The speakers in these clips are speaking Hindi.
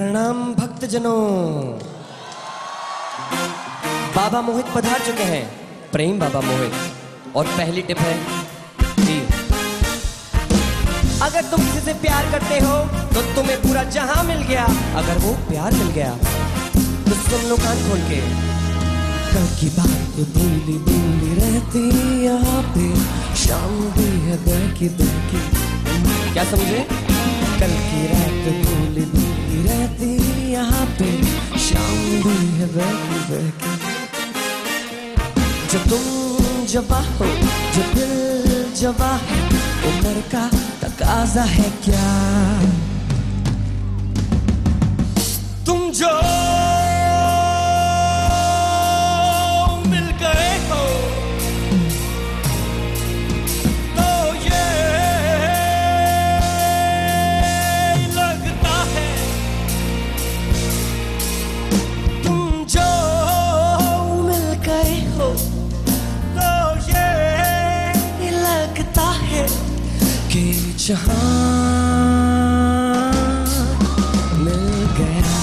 प्रणाम भक्तजनों। बाबा मोहित पधार चुके हैं। प्रेम बाबा मोहित। और पहली टिप है, जी। अगर तुम किसी से प्यार करते हो तो तुम्हें पूरा जहाँ मिल गया, अगर वो प्यार मिल गया तो सुन लो कान खोल के। कल की बात भूली भूली रहती पे शाम भी है बहकी बहकी क्या समझे? कल की रात भूली भूली रहती यहाँ पे, शाम भी है तुम जवा हो दिल जवा उम्र का तकाजा है क्या? तुम जो जहाँ मिल गया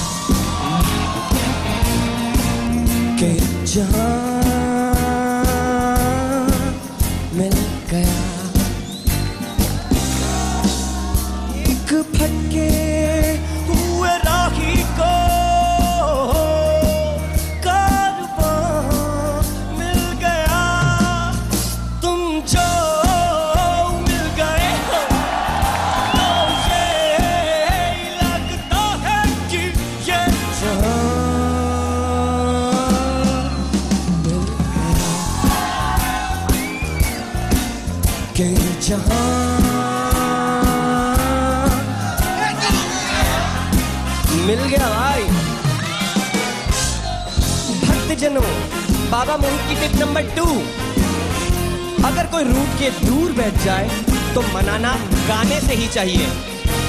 के मिल गया। एक फटके मिल गया भाई। भक्त भक्तजनों, बाबा मोहित की टिप नंबर टू। अगर कोई रूट के दूर बैठ जाए तो मनाना गाने से ही चाहिए।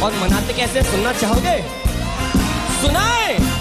और मनाते कैसे, सुनना चाहोगे? सुनाए!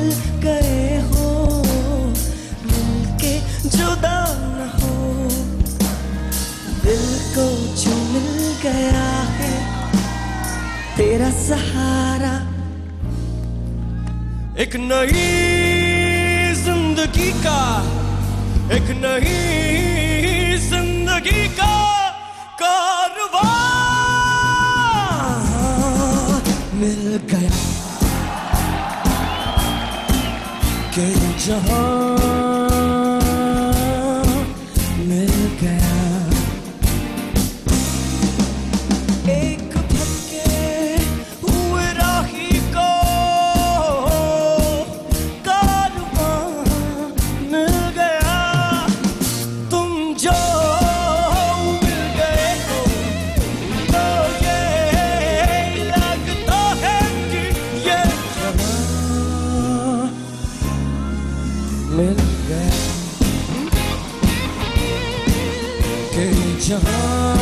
मिल गए हो मिल के जुदा न हो। दिल को जो मिल गया है तेरा सहारा। एक नई ज़िंदगी का एक नई ज़िंदगी का कारवां मिल गया। कि जहाँ मिल मिल गया कि जहाँ